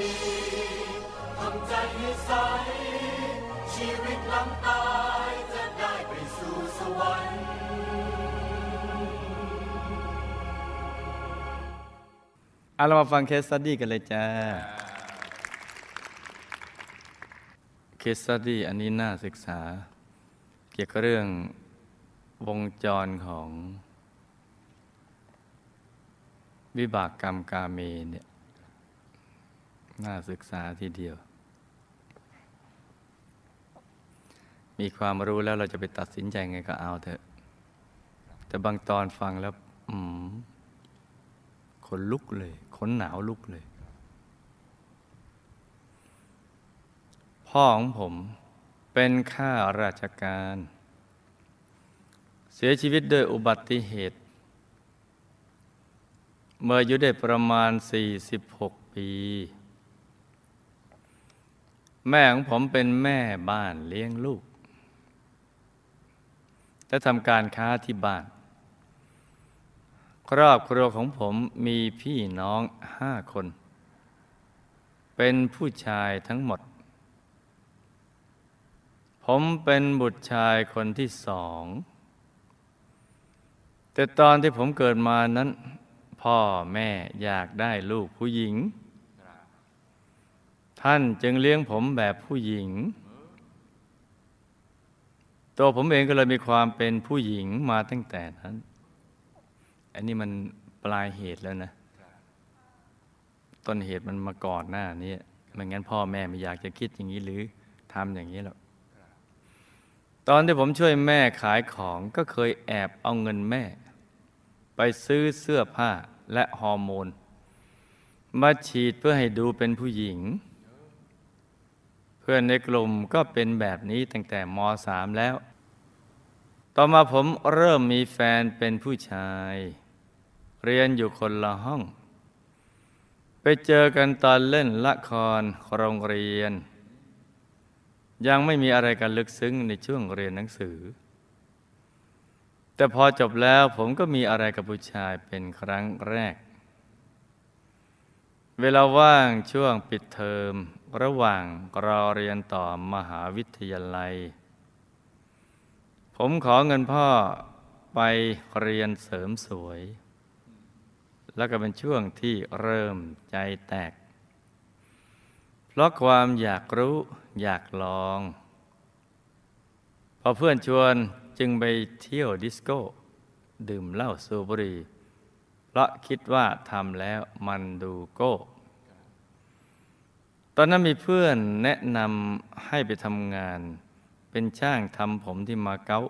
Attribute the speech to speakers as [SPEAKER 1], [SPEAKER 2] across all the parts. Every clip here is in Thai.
[SPEAKER 1] ดีทำใจให้ใส ชีวิตหลังตายจะได้ไปสู่สวรรค์
[SPEAKER 2] เอาเรามาฟัง case study กันเลยจ้า case study อันนี้น่าศึกษา เกี่ยวกับเรื่องวงจรของวิบากกรรมกาเมเนี่ยน่าศึกษาทีเดียว มีความรู้แล้วเราจะไปตัดสินใจไงก็เอาเถอะ แต่บางตอนฟังแล้ว อืมขนลุกเลยขนหนาวลุกเลย พ่อของผม เป็นข้าราชการ เสียชีวิตด้วยอุบัติเหตุ เมื่ออายุได้ประมาณ 46 ปี แม่ของผมเป็นแม่บ้านเลี้ยงลูก และทำการค้าที่บ้าน ครอบครัวของผมมีพี่น้องห้าคน เป็นผู้ชายทั้งหมด ผมเป็นบุตรชายคนที่สอง แต่ตอนที่ผมเกิดมานั้น พ่อแม่อยากได้ลูกผู้หญิง ท่านจึงเลี้ยงผมแบบผู้หญิง ตัวผมเองก็เลยมีความเป็นผู้หญิงมาตั้งแต่นั้น อันนี้มันปลายเหตุแล้วนะ ต้นเหตุมันมาก่อนหน้านี้ไม่งั้นพ่อแม่ไม่อยากจะคิดอย่างนี้หรือทำอย่างนี้หรอก ตอนที่ผมช่วยแม่ขายของก็เคยแอบเอาเงินแม่ ไปซื้อเสื้อผ้าและฮอร์โมน มาฉีดเพื่อให้ดูเป็นผู้หญิง เพื่อนในกลุ่มก็เป็นแบบนี้ตั้งแต่ม .3 แล้ว ต่อมาผมเริ่มมีแฟนเป็นผู้ชาย เรียนอยู่คนละห้อง ไปเจอกันตอนเล่นละครโรงเรียน ยังไม่มีอะไรกันลึกซึ้งในช่วงเรียนหนังสือ แต่พอจบแล้วผมก็มีอะไรกับผู้ชายเป็นครั้งแรก เวลาว่างช่วงปิดเทอม ระหว่างรอเรียนต่อมหาวิทยาลัย ผมขอเงินพ่อไปเรียนเสริมสวย แล้วก็เป็นช่วงที่เริ่มใจแตก เพราะความอยากรู้ อยากลอง พอเพื่อนชวนจึงไปเที่ยวดิสโก้ ดื่มเหล้าสูบบุหรี่เพราะคิดว่าทำแล้วมันดูโก้ ตอนนั้นมีเพื่อนแนะนำให้ไปทำงาน เป็นช่างทำผมที่มาเก๊า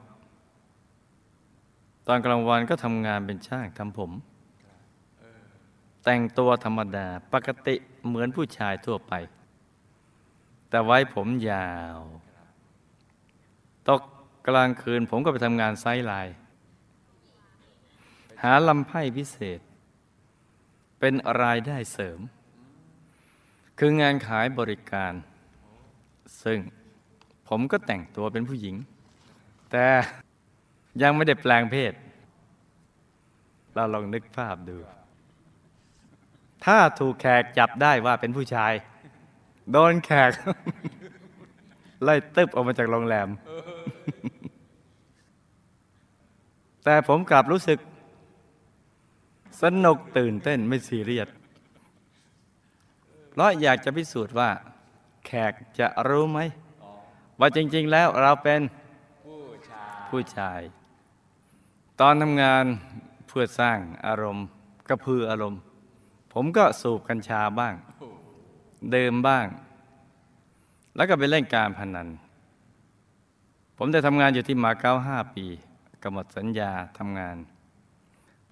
[SPEAKER 2] ตอนกลางวันก็ทำงานเป็นช่างทำผม แต่งตัวธรรมดาปกติเหมือนผู้ชายทั่วไป แต่ไว้ผมยาว ตกกลางคืนผมก็ไปทำงานไซไลน์หาลำไพ่พิเศษ เป็นรายได้เสริม คืองานขายบริการ ซึ่งผมก็แต่งตัวเป็นผู้หญิง แต่ยังไม่ได้แปลงเพศ เราลองนึกภาพดู ถ้าถูกแขกจับได้ว่าเป็นผู้ชาย โดนแขก ไล่ตึบออกมาจากโรงแรม แต่ผมกลับรู้สึก สนุกตื่นเต้นไม่ซีเรียสเพราะอยากจะพิสูจน์ว่า แขกจะรู้ไหม ว่าจริง ๆ แล้วเราเป็นผู้ชาย ตอนทำงานเพื่อสร้างอารมณ์กระพืออารมณ์ ผมก็สูบกัญชาบ้าง ดื่มบ้าง แล้วก็ไปเล่นการพนัน ผมได้ทำงานอยู่ที่มาเก๊าห้าปีกำหนดสัญญาทำงาน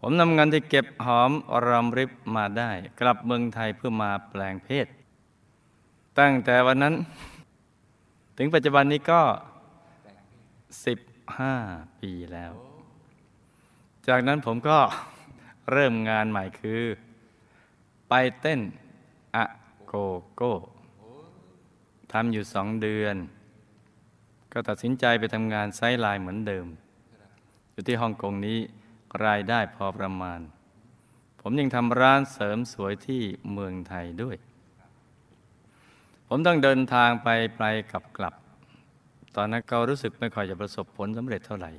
[SPEAKER 2] ผมนำเงินที่เก็บหอมรอมริบมาได้ กลับเมืองไทยเพื่อมาแปลงเพศ ตั้งแต่วันนั้น ถึงปัจจุบันนี้ก็15ปีแล้ว จากนั้นผมก็เริ่มงานใหม่คือ ไปเต้น โกโก้ทำอยู่สองเดือน ก็ตัดสินใจไปทำงานไซด์ไลน์เหมือนเดิม อยู่ที่ฮ่องกงนี้รายได้พอประมาณ ผมยังทำร้านเสริมสวยที่เมืองไทยด้วย ผมต้องเดินทางไปไปกลับกลับ ตอนนั้นก็รู้สึกไม่ค่อยจะประสบผลสำเร็จเท่าไหร่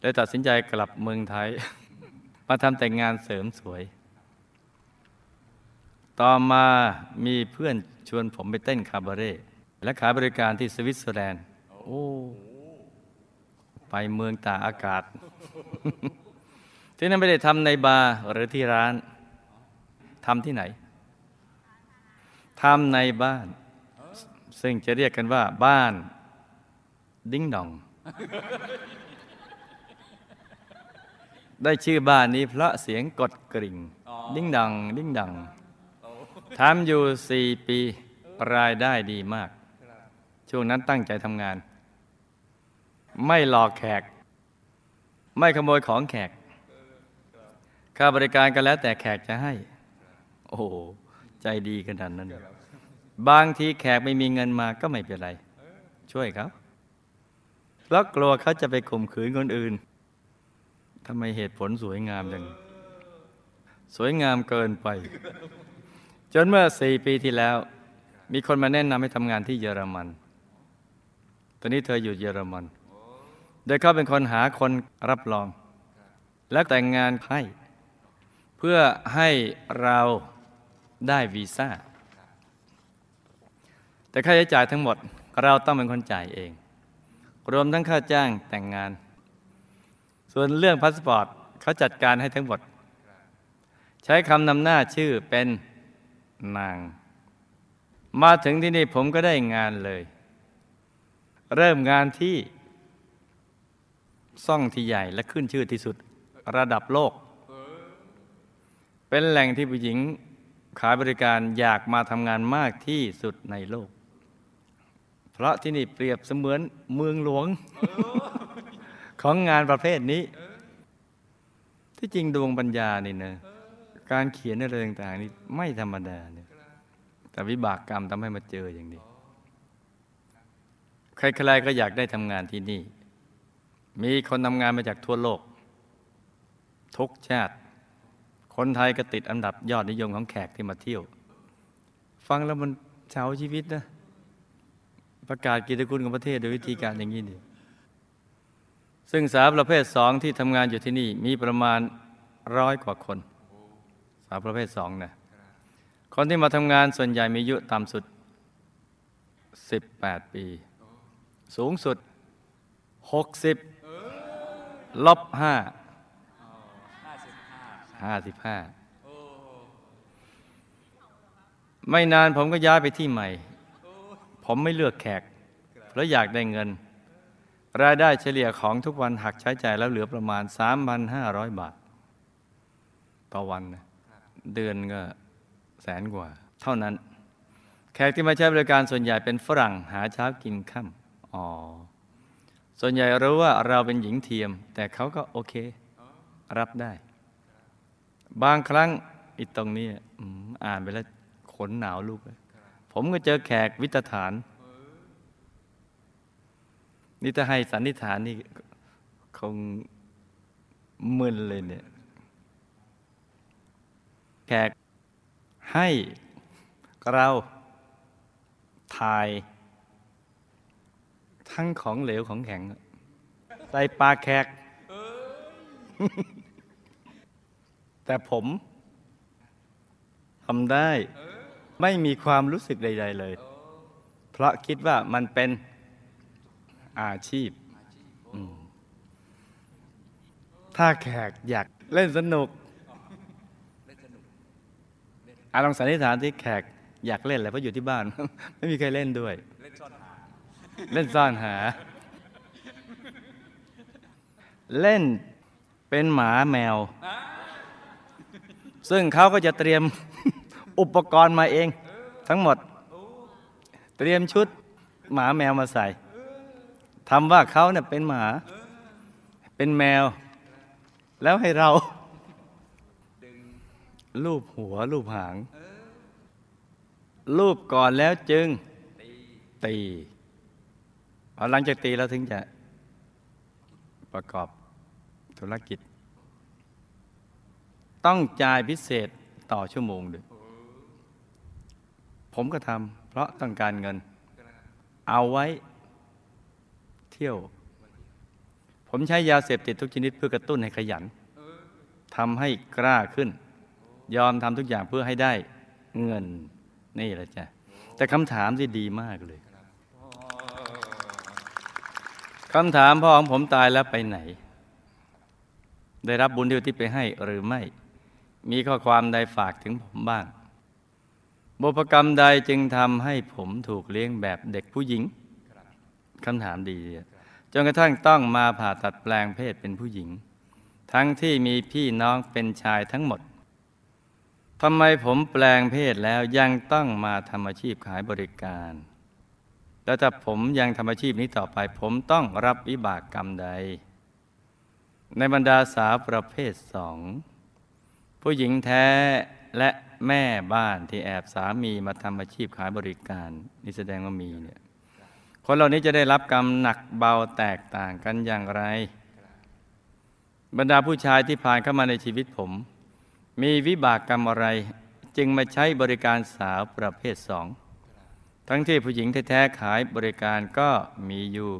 [SPEAKER 2] เลยตัดสินใจกลับเมืองไทย มาทำแต่งงานเสริมสวย ต่อมามีเพื่อนชวนผมไปเต้นคาบาเร่และขายบริการที่สวิตเซอร์แลนด์ โอ้ ไปเมืองตากอากาศ ที่นั่นไม่ได้ทำในบาร์หรือที่ร้านทำที่ไหนทำในบ้าน ซึ่งจะเรียกกันว่า บ้าน ดิ้งดอง ได้ชื่อบ้านนี้เพราะเสียงกดกริ่ง ดิ้งดัง ดิ้งดัง ทำอยู่สี่ปีรายได้ดีมาก ช่วงนั้นตั้งใจทำงาน ไม่หลอกแขก ไม่ขโมยของแขก ค่าบริการก็แล้วแต่แขกจะให้ โอ้โห ใจดีขนาดนั้น บางทีแขกไม่มีเงินมาก็ไม่เป็นไร ช่วยเขาเพราะกลัวเขาจะไปข่มขืนคนอื่นทำไมเหตุผลสวยงามจังสวยงามเกินไป จนเมื่อสี่ปีที่แล้ว มีคนมาแนะนำให้ทำงานที่เยอรมัน ตอนนี้เธออยู่เยอรมัน โดยเขาเป็นคนหาคนรับรอง และแต่งงานให้ เพื่อให้เราได้วีซ่า แต่ค่าใช้จ่ายทั้งหมดเราต้องเป็นคนจ่ายเอง รวมทั้งค่าจ้างแต่งงาน ส่วนเรื่องพาสปอร์ตเขาจัดการให้ทั้งหมด ใช้คำนำหน้าชื่อเป็น นาง มาถึงที่นี่ผมก็ได้งานเลย เริ่มงานที่ซ่องที่ใหญ่และขึ้นชื่อที่สุดระดับโลก เป็นแหล่งที่ผู้หญิงขายบริการอยากมาทำงานมากที่สุดในโลก เพราะที่นี่เปรียบเสมือนเมืองหลวง ของงานประเภทนี้ ที่จริงดวงปัญญานี่นะ การเขียนอะไรต่างๆนี่ไม่ธรรมดาเนี่ยแต่วิบากกรรมทำให้มาเจออย่างนี้ ใครๆก็อยากได้ทำงานที่นี่ มีคนทำงานมาจากทั่วโลก ทุกชาติ คนไทยก็ติดอันดับยอดนิยมของแขกที่มาเที่ยว ฟังแล้วมันเช้าชีวิตนะ ประกาศกิจคุณของประเทศโดยวิธีการอย่างนี้นี่ซึ่งสาวประเภทสองที่ทำงานอยู่ที่นี่มีประมาณร้อยกว่าคน สาวประเภทสองนะคนที่มาทำงานส่วนใหญ่มีอายุต่ำสุด 18 ปี สูงสุด 60 ลบ5 55 ไม่นานผมก็ย้ายไปที่ใหม่ ผมไม่เลือกแขก เพราะอยากได้เงิน รายได้เฉลี่ยของทุกวันหักใช้จ่ายแล้วเหลือประมาณ 3,500 บาท ต่อวันนะ เดือนก็แสนกว่า เท่านั้น แขกที่มาใช้บริการส่วนใหญ่เป็นฝรั่งหาเช้ากินค่ำอ๋อ ส่วนใหญ่รู้ว่าเราเป็นหญิงเทียม แต่เขาก็โอเค รับได้ บางครั้งอีตรงนี้อ,อ่านไปแล้วขนหนาวลูกเลยผมก็เจอแขกวิตฐาน นี่ถ้าให้สันนิษฐานนี่คงมึนเลยเนี่ย แขกให้เราถ่าย ทั้งของเหลวของแข็ง ใส่ปากแขก แต่ผมทำได้ไม่มีความรู้สึกใด ๆ เลย เพราะคิดว่ามันเป็นอาชีพ ถ้าแขกอยากเล่นสนุก อาลองสันนิษฐานที่แขกอยากเล่นอะไรเพราะอยู่ที่บ้าน ไม่มีใครเล่นด้วยเล่นซ่อนหา เล่นเป็นหมาแมว ซึ่งเขาก็จะเตรียมอุปกรณ์มาเอง ทั้งหมด เตรียมชุดหมาแมวมาใส่ทำว่าเขาเนี่ยเป็นหมา เป็นแมว แล้วให้เรา ลูบหัวลูบหางลูบก่อนแล้วจึงตีหลังจากตีแล้วถึงจะประกอบธุรกิจ ต้องจ่ายพิเศษต่อชั่วโมงด้วยผมก็ทำเพราะต้องการเงิน เอาไว้เที่ยว ผมใช้ยาเสพติดทุกชนิดเพื่อกระตุ้นให้ขยันทำให้กล้าขึ้น ยอมทำทุกอย่างเพื่อให้ได้เงินนี่แหละจ้ะแต่คำถามที่ดีมากเลยคำถามพ่อของผมตายแล้วไปไหน ได้รับบุญที่ทิศไปให้หรือไม่ มีข้อความใดฝากถึงผมบ้าง บุพกรรมใดจึงทำให้ผมถูกเลี้ยงแบบเด็กผู้หญิงคำถามดีจนกระทั่งต้องมาผ่าตัดแปลงเพศเป็นผู้หญิง ทั้งที่มีพี่น้องเป็นชายทั้งหมด ทำไมผมแปลงเพศแล้วยังต้องมาทำอาชีพขายบริการ แล้วถ้าผมยังทำอาชีพนี้ต่อไป ผมต้องรับวิบากกรรมใด ในบรรดาสาวประเภทสองผู้หญิงแท้และแม่บ้านที่แอบสามีมาทำอาชีพขายบริการ นี่แสดงว่ามีเนี่ยคนเหล่านี้จะได้รับกรรมหนักเบาแตกต่างกันอย่างไร บรรดาผู้ชายที่ผ่านเข้ามาในชีวิตผม มีวิบากกรรมอะไรจึงมาใช้บริการสาวประเภทสอง ทั้งที่ผู้หญิงแท้ๆขายบริการก็มีอยู่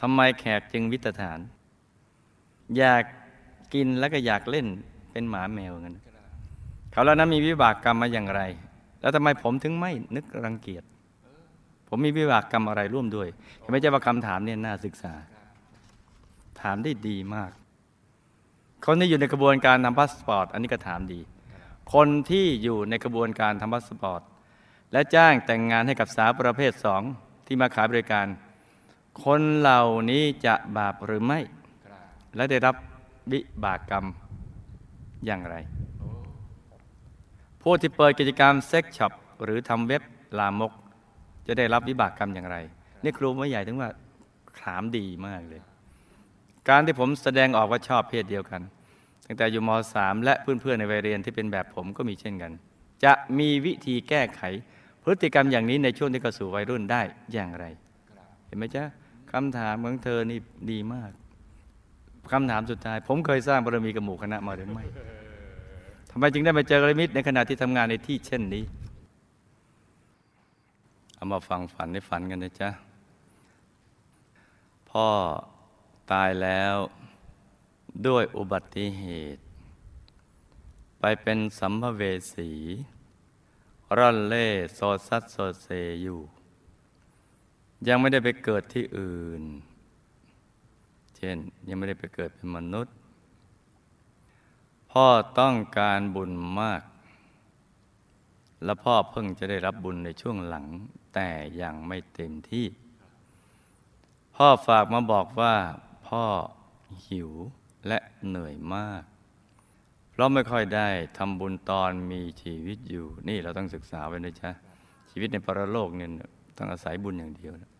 [SPEAKER 2] ทำไมแขกจึงวิตฐาน อยากกินแล้วก็อยากเล่นเป็นหมาแมวงั้นเขาแล้วนั้นมีวิบากกรรมมาอย่างไร แล้วทำไมผมถึงไม่นึกรังเกียจ ผมมีวิบากกรรมอะไรร่วมด้วยเห็นไหมเจ้าคำถามเนี่ยน่าศึกษา ถามได้ดีมาก คนที่อยู่ในกระบวนการทำพาสปอร์ตอันนี้ก็ถามดี คนที่อยู่ในกระบวนการทำพาสปอร์ตและจ้างแต่งงานให้กับสาวประเภทสองที่มาขายบริการ คนเหล่านี้จะบาปหรือไม่ และได้รับวิบากกรรมอย่างไร ผู้ที่เปิดกิจกรรม sex shop หรือทำเว็บลามก จะได้รับวิบากกรรมอย่างไร นี่ครูไม่ใหญ่ถึงว่าถามดีมากเลย การที่ผมแสดงออกว่าชอบเพศเดียวกัน ตั้งแต่อยู่ม .3 และเพื่อนๆในวัยเรียนที่เป็นแบบผมก็มีเช่นกัน จะมีวิธีแก้ไขพฤติกรรมอย่างนี้ในช่วงที่เข้าสู่วัยรุ่นได้อย่างไร เห็นไหมจ๊ะคำถามของเธอนี่ดีมากคำถามสุดท้าย ผมเคยสร้างบารมีกับหมู่คณะมาหรือไม่ทำไมจึงได้มาเจอกระมิตในขณะที่ทำงานในที่เช่นนี้ เอามาฟังฝันในฝันกันนะจ๊ะพ่อ ตายแล้วด้วยอุบัติเหตุ ไปเป็นสัมภเวสี ร่อนเล่โซซัดโซเซอยู่ ยังไม่ได้ไปเกิดที่อื่น เช่นยังไม่ได้ไปเกิดเป็นมนุษย์ พ่อต้องการบุญมาก และพ่อเพิ่งจะได้รับบุญในช่วงหลัง แต่ยังไม่เต็มที่ พ่อฝากมาบอกว่า พ่อหิวและเหนื่อยมาก เพราะไม่ค่อยได้ทำบุญตอนมีชีวิตอยู่ นี่เราต้องศึกษาไว้นะจ๊ะชีวิตในปรโลกเนี่ยต้องอาศัยบุญอย่างเดียวนะ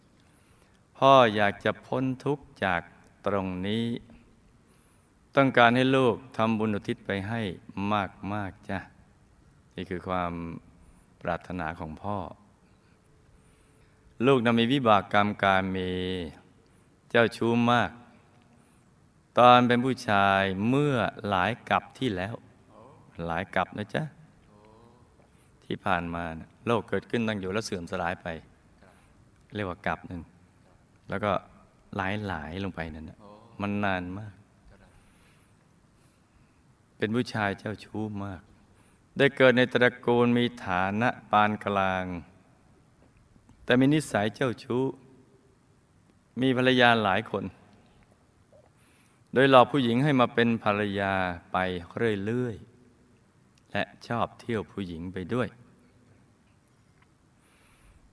[SPEAKER 2] พ่ออยากจะพ้นทุกข์จากตรงนี้ ต้องการให้ลูกทำบุญอุทิศไปให้มากมากจ้ะนี่คือความปรารถนาของพ่อ ลูกนำมีวิบากกรรมการเมเจ้าชู้มาก ตอนเป็นผู้ชายเมื่อหลายกับที่แล้ว หลายกับนะจ๊ะ ที่ผ่านมานะโลกเกิดขึ้นตั้งอยู่แล้วเสื่อมสลายไป เรียกว่ากับหนึ่ง แล้วก็หลายหลายลงไปนั่นนะมันนานมาก เป็นผู้ชายเจ้าชู้มาก ได้เกิดในตระกูลมีฐานะปานกลาง แต่มีนิสัยเจ้าชู้ มีภรรยาหลายคน โดยหลอกผู้หญิงให้มาเป็นภรรยาไปเรื่อยๆ และชอบเที่ยวผู้หญิงไปด้วย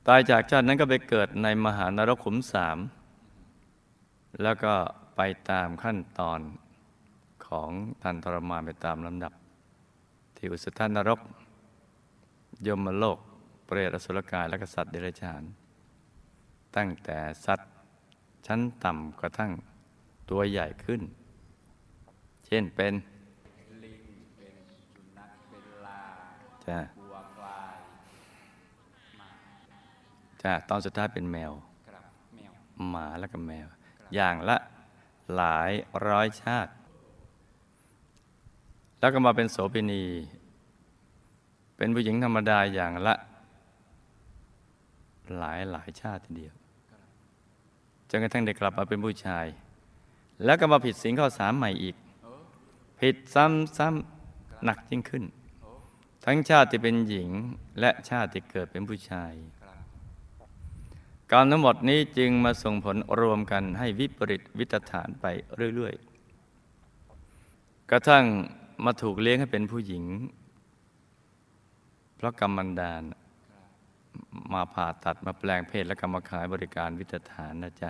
[SPEAKER 2] ตายจากชาตินั้นก็ไปเกิดในมหานรกขุมสาม แล้วก็ไปตามขั้นตอนของทันทรมานไปตามลำดับ ที่อุสธานรก ยมโลก เปรตอสุรกาย และกษัตริย์เดรัจฉาน ตั้งแต่สัตว์ชั้นต่ำกระทั่ง ตัวใหญ่ขึ้น เช่นเป็นลิงเป็นสุนัขเป็นลาจ้ะวัวควายจ้ะตอนสุดท้ายเป็นแมว
[SPEAKER 3] ครับแมว
[SPEAKER 2] หมาและก็แมว อย่างละหลายร้อยชาติ แล้วก็มาเป็นโสเภณี เป็นผู้หญิงธรรมดาอย่างละ หลายหลายชาติทีเดียวจนกระทั่งได้กลับมาเป็นผู้ชาย แล้วก็มาผิดศีลข้อสามใหม่อีก ผิดซ้ำๆหนักยิ่งขึ้น ทั้งชาติที่เป็นหญิงและชาติที่เกิดเป็นผู้ชายการทั้งหมดนี้จึงมาส่งผลรวมกันให้วิปริตวิตฐานไปเรื่อยๆ กระทั่งมาถูกเลี้ยงให้เป็นผู้หญิง เพราะกรรมบันดาลมาผ่าตัดมาแปลงเพศและกรรมาขายบริการวิตฐานนะจ๊ะ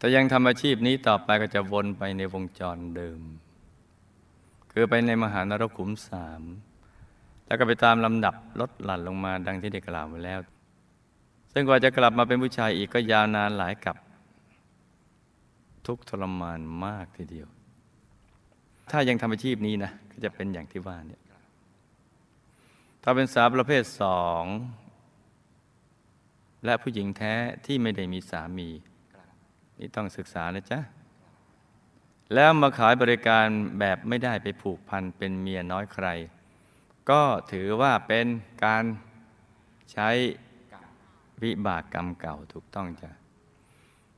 [SPEAKER 2] แต่ยังทำอาชีพนี้ต่อไปก็จะวนไปในวงจรเดิม คือไปในมหานรกขุมสามแล้วก็ไปตามลำดับลดหลั่นลงมาดังที่ได้กล่าวมาแล้ว ซึ่งกว่าจะกลับมาเป็นผู้ชายอีกก็ยาวนานหลายกับ ทุกทรมานมากทีเดียว ถ้ายังทำอาชีพนี้นะก็จะเป็นอย่างที่ว่าเนี่ยถ้าเป็นสาวประเภทสองและผู้หญิงแท้ที่ไม่ได้มีสามี นี่ต้องศึกษานะจ๊ะ แล้วมาขายบริการแบบไม่ได้ไปผูกพันเป็นเมียน้อยใคร ก็ถือว่าเป็นการใช้วิบากกรรมเก่าถูกต้องจ้ะ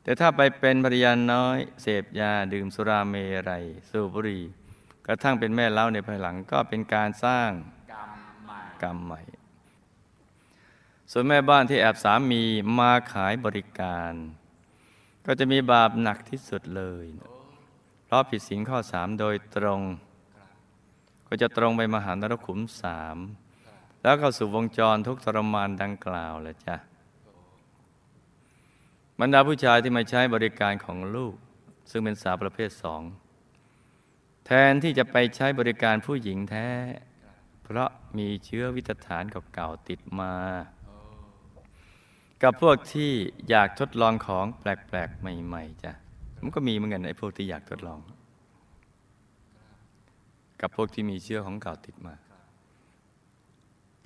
[SPEAKER 2] แต่ถ้าไปเป็นภรรยาน้อย เสพยาดื่มสุราเมรัย สูบบุหรี่กระทั่งเป็นแม่เล้าในภายหลังก็เป็นการสร้างกรรมใหม่ส่วนแม่บ้านที่แอบสามีมาขายบริการ ก็จะมีบาปหนักที่สุดเลย เพราะผิดศีลข้อสามโดยตรง ก็จะตรงไปมหานรกขุมสามแล้วเข้าสู่วงจรทุกทรมานดังกล่าวแหละจ้ะบรรดาผู้ชายที่มาใช้บริการของลูก ซึ่งเป็นสาวประเภทสองแทนที่จะไปใช้บริการผู้หญิงแท้ เพราะมีเชื้อวิตฐานเก่าๆติดมา กับพวกที่อยากทดลองของแปลกๆใหม่ ๆจ้ะมันก็มีเหมือนกันไอ้พวกที่อยากทดลอง กับพวกที่มีเชื้อของเก่าติดมา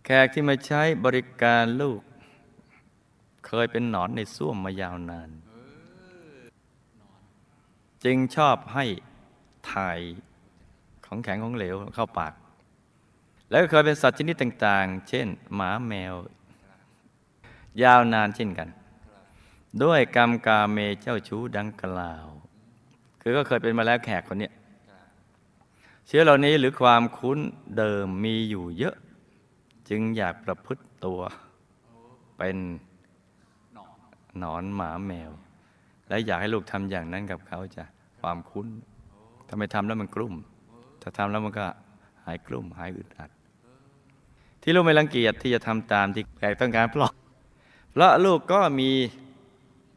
[SPEAKER 2] แขกที่มาใช้บริการลูก เคยเป็นหนอนในส้วมมายาวนาน จึงชอบให้ถ่ายของแข็งของเหลวเข้าปาก แล้วก็เคยเป็นสัตว์ชนิดต่าง ๆ เช่น หมาแมว ยาวนานเช่นกัน ด้วยกรรมกาเมเจ้าชู้ดังกล่าว คือก็เคยเป็นมาแล้วแขกคนเนี้ยเชื้อเหล่านี้หรือความคุ้นเดิมมีอยู่เยอะ จึงอยากประพฤติตัวเป็นหนอนหมาแมว และอยากให้ลูกทำอย่างนั้นกับเขาจะความคุ้นถ้าไม่ทำแล้วมันกลุ้มถ้าทำแล้วมันก็หายกลุ้มหายอึดอัด ที่ลูกไม่รังเกียจที่จะทำตามที่แขกต้องการเพราะ เพราะลูกก็มี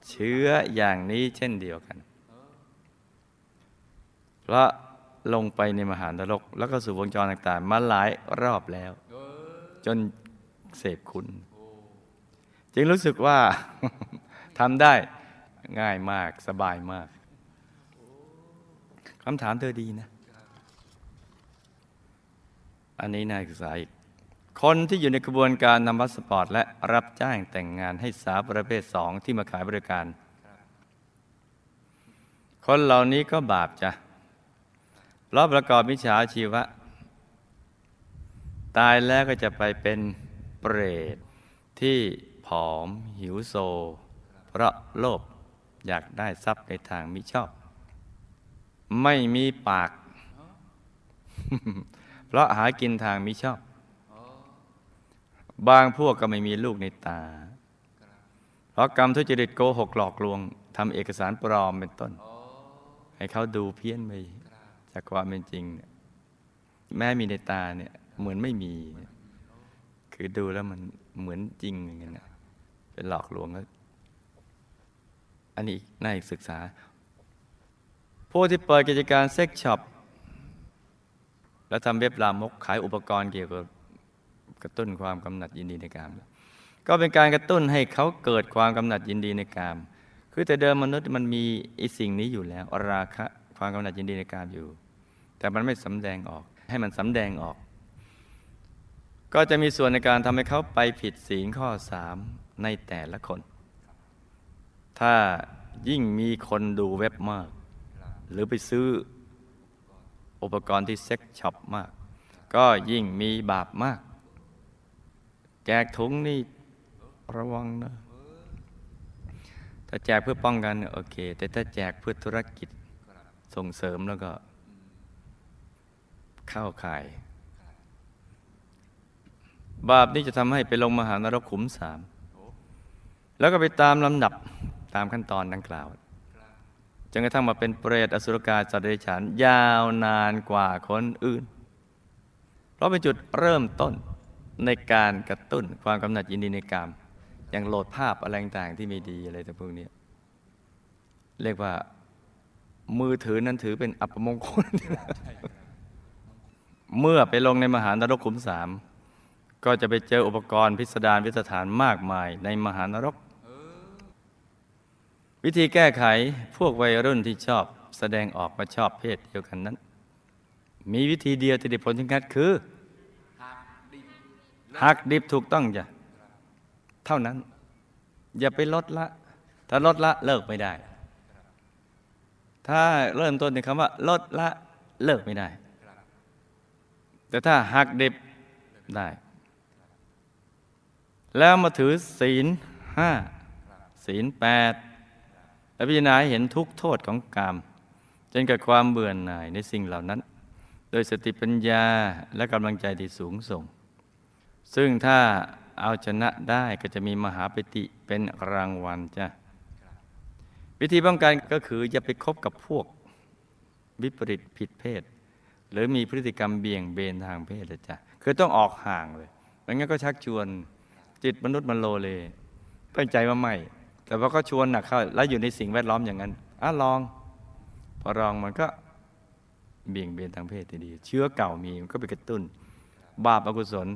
[SPEAKER 2] เชื้ออย่างนี้เช่นเดียวกัน เพราะลงไปในมหานรก แล้วก็สู่วงจรต่างๆ มาหลายรอบแล้ว จนเสพคุณ จึงรู้สึกว่าทำได้ง่ายมากสบายมากคำถามเธอดีนะ อันนี้น่าศึกษาอีก คนที่อยู่ในกระบวนการทำพาสปอร์ต และรับจ้างแต่งงานให้สาวประเภทสองที่มาขายบริการ คนเหล่านี้ก็บาปจ้ะเพราะประกอบมิจฉาชีวะ ตายแล้วก็จะไปเป็นเปรตที่ผอม หิวโซ เพราะโลภอยากได้ทรัพย์ในทางมิชอบ ไม่มีปาก เพราะหากินทางมิชอบ บางพวกก็ไม่มีลูกในตา เพราะกรรมทุจริตโกหกหลอกลวงทำเอกสารปลอมเป็นต้น ให้เขาดูเพี้ยนไปจากความเป็นจริง แม้มีในตาเนี่ยเหมือนไม่มี คือดูแล้วมันเหมือนจริงอย่างเงี้ยเป็นหลอกลวงก็อันนี้น่าศึกษา ผู้ที่เปิดกิจการ sex shop แล้วทำเว็บลามกขายอุปกรณ์เกี่ยวกับ กระตุ้นความกำหนัดยินดีในกาม ก็เป็นการกระตุ้นให้เขาเกิดความกำหนัดยินดีในกาม คือแต่เดิมมนุษย์มันมีไอ้สิ่งนี้อยู่แล้ว ราคะความกำหนัดยินดีในกามอยู่ แต่มันไม่สำแดงออก ให้มันสำแดงออก ก็จะมีส่วนในการทำให้เขาไปผิดศีลข้อสามในแต่ละคน ถ้ายิ่งมีคนดูเว็บมาก หรือไปซื้ออุปกรณ์ที่เซ็กช็อปมาก ก็ยิ่งมีบาปมาก แจกถุงนี่ระวังนะถ้าแจกเพื่อป้องกันโอเค แต่ถ้าแจกเพื่อธุรกิจส่งเสริมแล้วก็ เข้าข่าย บาปนี้จะทำให้ไปลงมหานรกขุมสามแล้วก็ไปตามลำดับตามขั้นตอนดังกล่าวจนกระทั่งมาเป็นเปรตอสุรกายสัตว์เดรัจฉานยาวนานกว่าคนอื่น เพราะเป็นจุดเริ่มต้น ในการกระตุ้นความกำหนัดยินดีในกาม อย่างโหลดภาพอะไรต่างๆที่ไม่ดีอะไรแต่พวกนี้ เรียกว่า มือถือนั้นถือเป็นอัปมงคล เมื่อไปลงในมหานรกขุมสามก็จะไปเจออุปกรณ์พิสดารพิสถานมากมายในมหานรก วิธีแก้ไขพวกวัยรุ่นที่ชอบแสดงออกมาชอบเพศเดียวกันนั้น มีวิธีเดียวที่ได้ผลที่งัดคือ หักดิบถูกต้องจ้ะเท่านั้น อย่าไปลดละ ถ้าลดละเลิกไม่ได้ ถ้าเริ่มต้นในคำว่า ลดละเลิกไม่ได้ แต่ถ้าหักดิบได้ แล้วมาถือศีลห้าศีลแปดและพิจารณาเห็นทุกโทษของกามจนเกับความเบื่อหน่ายในสิ่งเหล่านั้น โดยสติปัญญาและกำลังใจที่สูงส่ง ซึ่งถ้าเอาชนะได้ก็จะมีมหาปิติเป็นรางวัลจ้ะวิธีป้องกันก็คืออย่าไปคบกับพวกวิปริตผิดเพศ หรือมีพฤติกรรมเบี่ยงเบนทางเพศเลยจ้ะคือต้องออกห่างเลยไม่งั้นก็ชักชวนจิตมนุษย์มันโลเลตั้งใจว่าไม่ แต่ว่าก็ชวนหนักเข้าแล้วอยู่ในสิ่งแวดล้อมอย่างนั้นอะลอง พอลองมันก็เบี่ยงเบนทางเพศทีดีเชื้อเก่ามีมันก็ไปกระตุ้น บาปอกุศล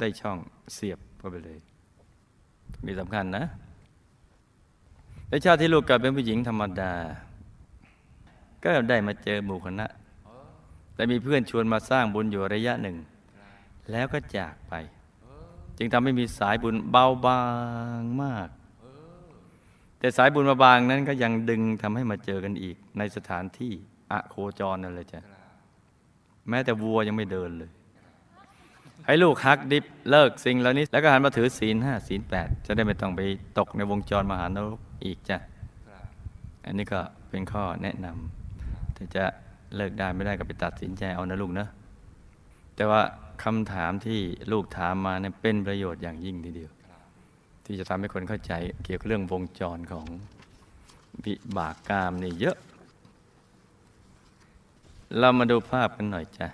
[SPEAKER 2] ได้ช่องเสียบเข้าไปเลย มีสำคัญนะในชาติที่ลูกเกิดเป็นผู้หญิงธรรมดา ก็ได้มาเจอหมู่คณะ แต่มีเพื่อนชวนมาสร้างบุญอยู่ระยะหนึ่ง แล้วก็จากไป จึงทำให้มีสายบุญเบาบางมาก แต่สายบุญมาบางนั้นก็ยังดึงทำให้มาเจอกันอีก ในสถานที่อะโคจรนั่นเลยจ้ะแม้แต่วัวยังไม่เดินเลย ให้ลูกฮักดิบเลิกสิ่งเหล่านี้ แล้วก็หันมาถือศีลห้าศีลแปดจะได้ไม่ต้องไปตกในวงจรมหานรกอีกจ้ะอันนี้ก็เป็นข้อแนะนำแต่จะเลิกได้ไม่ได้ก็ไปตัดสินใจเอานะลูกนะแต่ว่าคำถามที่ลูกถามมาเนี่ยเป็นประโยชน์อย่างยิ่งทีเดียว ที่จะทำให้คนเข้าใจเกี่ยวกับเรื่องวงจรของวิบากกรรมนี่เยอะ เรามาดูภาพกันหน่อยจ้ะ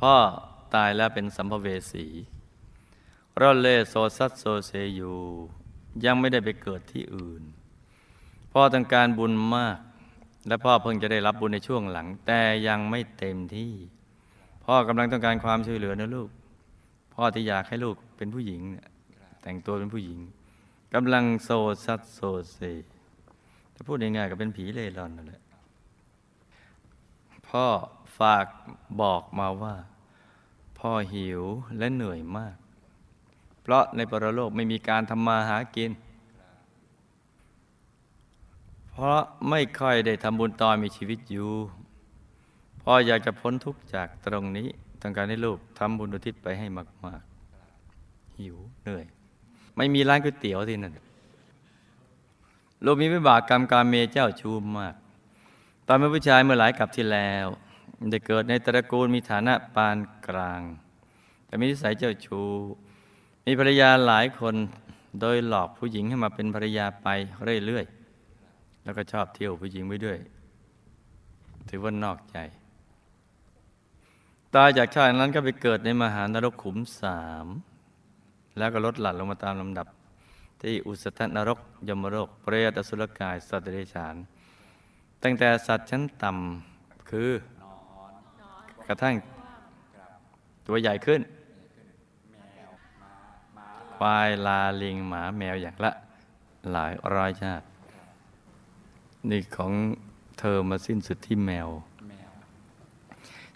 [SPEAKER 2] พ่อตายแล้วเป็นสัมภเวสีร่อนเล่โซซัดโซเซอยู่ ยังไม่ได้ไปเกิดที่อื่น พ่อต้องการบุญมาก และพ่อเพิ่งจะได้รับบุญในช่วงหลัง แต่ยังไม่เต็มที่ พ่อกำลังต้องการความช่วยเหลือนะลูก พ่อที่อยากให้ลูกเป็นผู้หญิง แต่งตัวเป็นผู้หญิงกำลังโซซัดโซเซถ้าพูดง่ายๆก็เป็นผีเล่ร่อนนั่นแหละพ่อฝาก บอกมาว่า พ่อหิวและเหนื่อยมาก เพราะในปรโลกไม่มีการทำมาหากิน เพราะไม่ค่อยได้ทำบุญตอนมีชีวิตอยู่ พ่ออยากจะพ้นทุกข์จากตรงนี้ต้องการให้ลูกทำบุญอุทิศไปให้มาก ๆ หิวเหนื่อย ไม่มีร้านก๋วยเตี๋ยวที่นั่นลูกมีวิบากกรรมการเมเจ้าชูมาก ตอนเป็นผู้ชายเมื่อหลายกับที่แล้ว ได้เกิดในตระกูลมีฐานะปานกลาง แต่มีนิสัยเจ้าชู้มีภรรยาหลายคนโดยหลอกผู้หญิงให้มาเป็นภรรยาไปเรื่อยๆ แล้วก็ชอบเที่ยวผู้หญิงไว้ด้วย ถือว่านอกใจ ตายจากชาตินั้นก็ไปเกิดในมหานรกขุมสาม แล้วก็ลดหลั่นลงมาตามลำดับ ที่อุสธนรกยมโรกเปรตอสุรกาย สัตว์เดรัจฉาน ตั้งแต่สัตว์ชั้นต่ำคือ กระทั่งตัวใหญ่ขึ้นควายลาลิงหมาแมวอย่างละ หลายร้อยชาติ นี่ของเธอมาสิ้นสุดที่แมว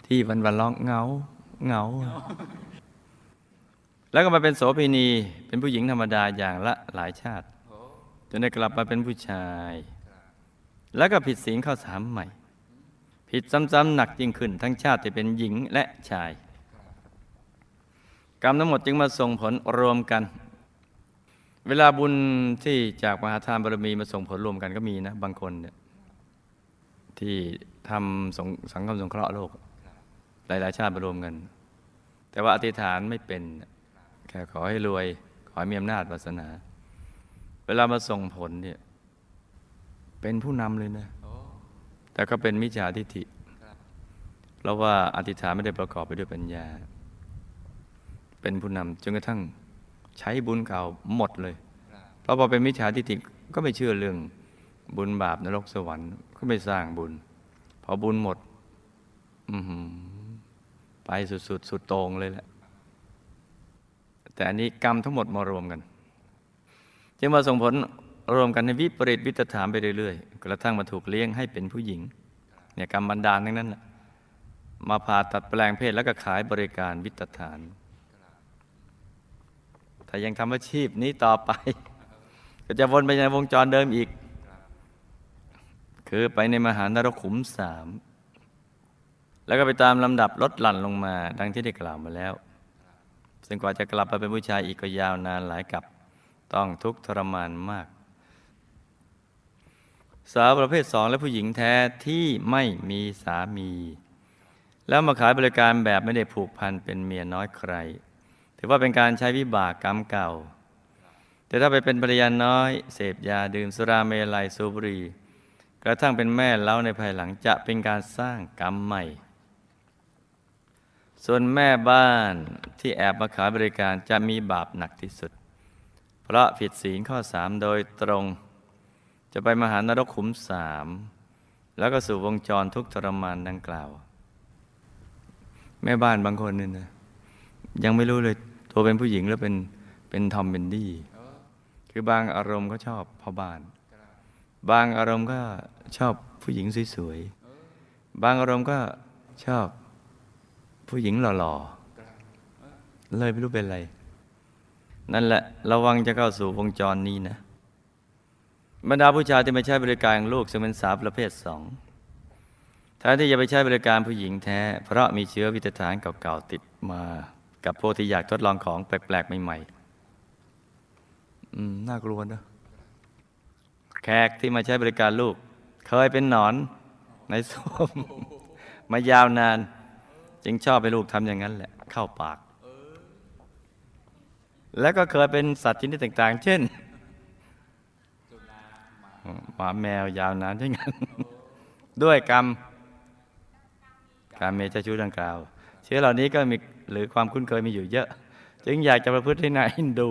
[SPEAKER 2] ที่วันวันร้องเหงาเหงา แล้วก็มาเป็นโสเภณีเป็นผู้หญิงธรรมดาอย่างละหลายชาติจนได้กลับมาเป็นผู้ชาย แล้วก็ผิดศีลข้อสามใหม่ ผิดซ้ำๆหนักยิ่งขึ้น ทั้งชาติที่เป็นหญิงและชาย กรรมทั้งหมดจึงมาส่งผลรวมกัน เวลาบุญที่จากมหาทานบารมีมาส่งผลรวมกันก็มีนะ บางคนเนี่ยที่ทำสังคมสงเคราะห์โลก หลาย ๆ ชาติมารวมกัน แต่ว่าอธิษฐานไม่เป็นแค่ขอให้รวย ขอให้มีอำนาจวาสนา เวลามาส่งผลเนี่ยเป็นผู้นำเลยนะ แต่ก็เป็นมิจฉาทิฏฐิเพราะว่าอธิษฐานไม่ได้ประกอบไปด้วยปัญญา เป็นผู้นำจนกระทั่งใช้บุญเก่าหมดเลย เพราะพอเป็นมิจฉาทิฏฐิก็ไม่เชื่อเรื่องบุญบาปนรกสวรรค์ก็ไม่สร้างบุญ พอบุญหมด อืไปสุดๆสุดตรงเลยแหละแต่อันนี้กรรมทั้งหมดมารวมกัน จึงมาส่งผล รวมกันในวิปริตวิตฐานไปเรื่อยๆ กระทั่งมาถูกเลี้ยงให้เป็นผู้หญิงเนี่ยกรรมบันดาลทั้งนั้นแหละมาผ่าตัดแปลงเพศแล้วก็ขายบริการวิตฐาน ถ้ายังทำอาชีพนี้ต่อไป ก็จะวนไปในวงจรเดิมอีก คือไปในมหานรกขุมสาม แล้วก็ไปตามลำดับลดหลั่นลงมา ดังที่ได้กล่าวมาแล้ว ซึ่งกว่าจะกลับมาเป็นผู้ชายอีกก็ยาวนานหลายกับ ต้องทุกข์ทรมานมาก สาวประเภทสองและผู้หญิงแท้ที่ไม่มีสามี แล้วมาขายบริการแบบไม่ได้ผูกพันเป็นเมียน้อยใคร ถือว่าเป็นการใช้วิบากกรรมเก่า แต่ถ้าไปเป็นภรรยาน้อย เสพยาดื่มสุราเมลัยสูบบุรีกระทั่งเป็นแม่เล้าในภายหลังจะเป็นการสร้างกรรมใหม่ ส่วนแม่บ้านที่แอบมาขายบริการจะมีบาปหนักที่สุด เพราะผิดศีลข้อสามโดยตรง จะไปมหานรกขุมสาม แล้วก็สู่วงจรทุกทรมานดังกล่าว แม่บ้านบางคนนี่ยนะยังไม่รู้เลยตัวเป็นผู้หญิงแล้วเป็นเป็นทอมเบนดี้ คือบางอารมณ์ก็ชอบพ่อบ้าน บางอารมณ์ก็ชอบผู้หญิงสวยๆ บางอารมณ์ก็ชอบผู้หญิงหล่อๆ เลยไม่รู้เป็นอะไร นั่นแหละระวังจะเข้าสู่วงจรนี้นะ บรรดาผู้ชายที่ไม่ใช้บริการลูกจะเป็นสาวประเภทสองแทนที่จะไปใช้บริการผู้หญิงแท้ เพราะมีเชื้อวิตฐานเก่าๆติดมา กับพวกที่อยากทดลองของแปลกๆใหม่ๆอืมน่ากลัวนะแขกที่มาใช้บริการลูก เคยเป็นหนอนในส้วมมายาวนาน จึงชอบให้ลูกทำอย่างนั้นแหละ เข้าปาก แล้วก็เคยเป็นสัตว์ชนิดต่าง ๆ เช่น หมาแมวยาวนานเช่นกันด้วยกรรมการเมจชูดังกล่าว เชื้อเหล่านี้ก็มีหรือความคุ้นเคยมีอยู่เยอะ จึงอยากจะประพฤติให้นายอินดู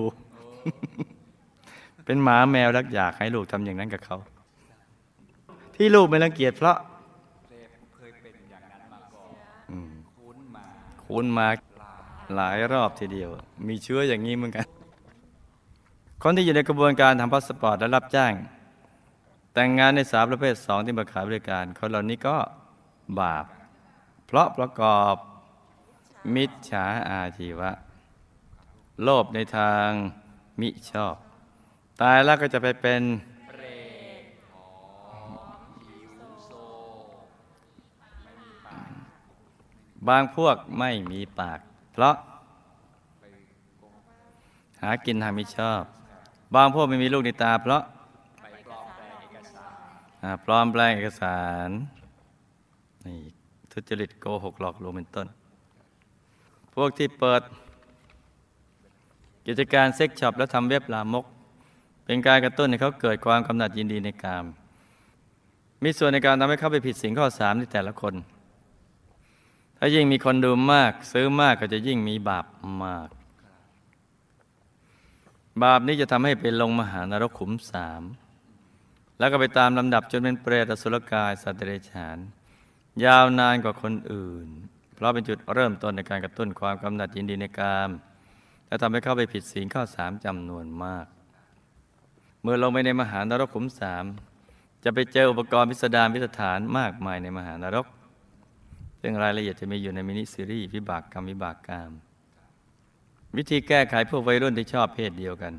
[SPEAKER 2] เป็นหมาแมวรักอยากให้ลูกทำอย่างนั้นกับเขา ที่ลูกไม่รังเกียจเพราะคุ้นมาหลายรอบทีเดียว มีเชื้ออย่างนี้เหมือนกัน คนที่อยู่ในกระบวนการทำพาสปอร์ตและรับจ้าง แต่งงานในสาวประเภทสองที่มาขายบริการคนเหล่านี้ก็บาป เพราะประกอบมิจฉาอาชีวะ โลภในทางมิชอบ ตายแล้วก็จะไปเป็นบางพวกไม่มีปาก เพราะ หากินทางมิชอบ บางพวกไม่มีลูกในตา เพราะ ปลอมแปลงเอกสารนี่ทุจริตโกหกหลอกลวงเป็นต้น พวกที่เปิด กิจการ sex shop แล้วทำเว็บลามก เป็นการกระตุ้นให้เขาเกิดความกำหนัดยินดีในกาม มีส่วนในการทำให้เขาไปผิดศีลข้อสามในแต่ละคน ถ้ายิ่งมีคนดูมาก ซื้อมากก็จะยิ่งมีบาปมาก บาปนี้จะทำให้ไปลงมหานรกขุมสาม แล้วก็ไปตามลำดับจนเป็นเปรตอสุรกายสัตว์เดรัจฉาน ยาวนานกว่าคนอื่น เพราะเป็นจุดเริ่มต้นในการกระตุ้นความกำหนัดยินดีในกามและทำให้เข้าไปผิดศีลข้อสามจำนวนมาก เมื่อลงไปในมหานรกขุมสามจะไปเจออุปกรณ์พิสดารพิสถานมากมายในมหานรกซึ่งรายละเอียดจะมีอยู่ในมินิซีรีส์วิบากกรรมวิบากกรรมวิธีแก้ไขพวกวัยรุ่นที่ชอบเพศเดียวกัน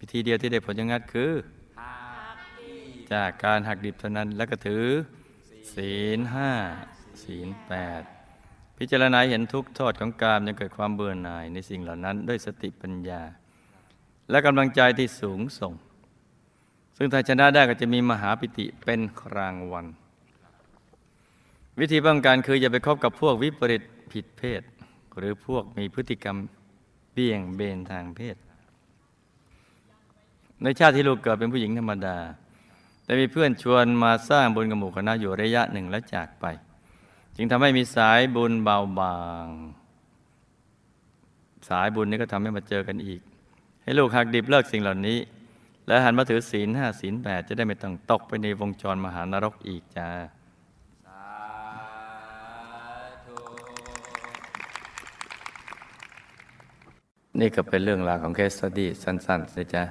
[SPEAKER 2] วิธีเดียวที่ได้ผลยังงัดคือ จากการหักดิบเท่านั้น แล้วก็ถือ ศีลห้าศีลแปดพิจารณาเห็นทุกโทษของกามจนเกิดความเบื่อหน่ายในสิ่งเหล่านั้น ด้วยสติปัญญา และกำลังใจที่สูงส่ง ซึ่งถ้าชนะได้ก็จะมีมหาปิติเป็นครางวัลวิธีป้องกันคืออย่าไปคบกับพวกวิปริตผิดเพศ หรือพวกมีพฤติกรรมเบี่ยงเบนทางเพศ ในชาติที่ลูกเกิดเป็นผู้หญิงธรรมดา แต่มีเพื่อนชวนมาสร้างบุญกับหมู่คณะอยู่ระยะหนึ่งแล้วจากไป จึงทำให้มีสายบุญเบาบาง สายบุญนี้ก็ทำให้มาเจอกันอีก ให้ลูกหักดิบเลิกสิ่งเหล่านี้ และหันมาถือศีลห้าศีลแปดจะได้ไม่ต้องตกไปในวงจรมหานรกอีกจ้านี่ก็เป็นเรื่องราวของเคสสตี้สั้นๆนะจ๊ะ